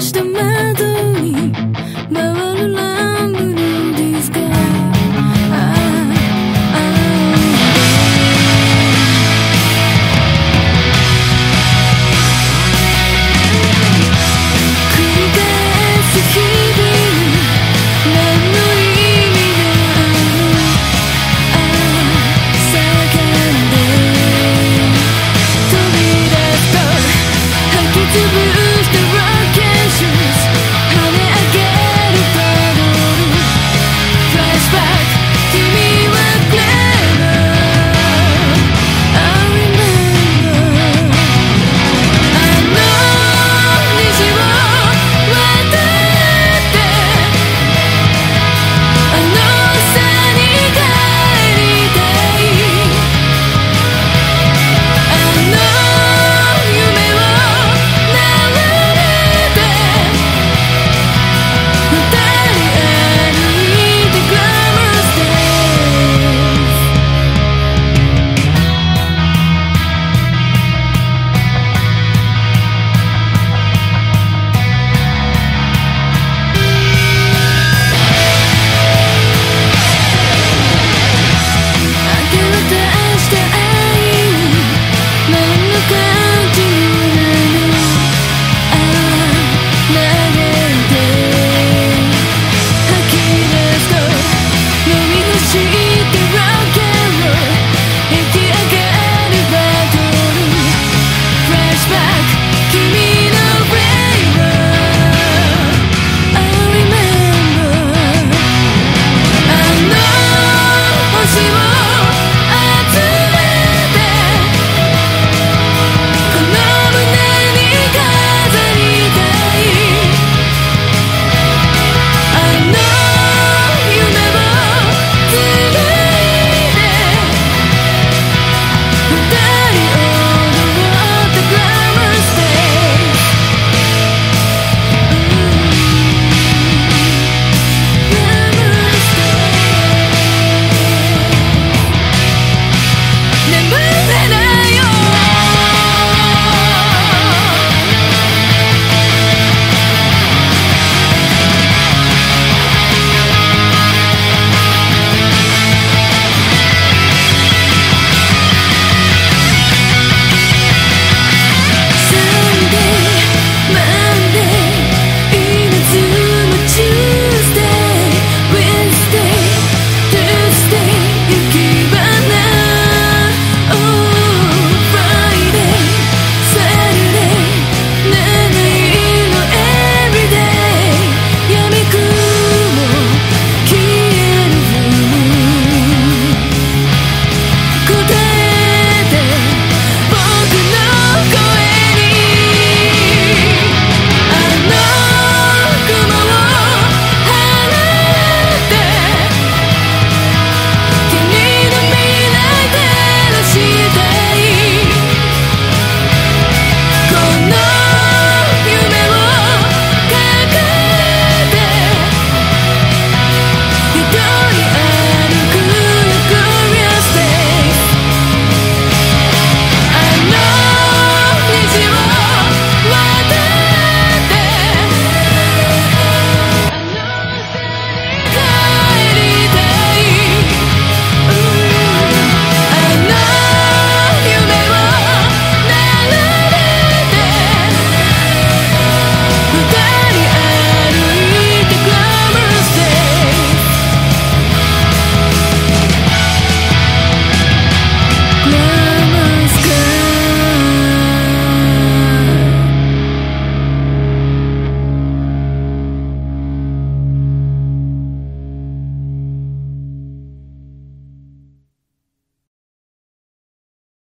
Neste medo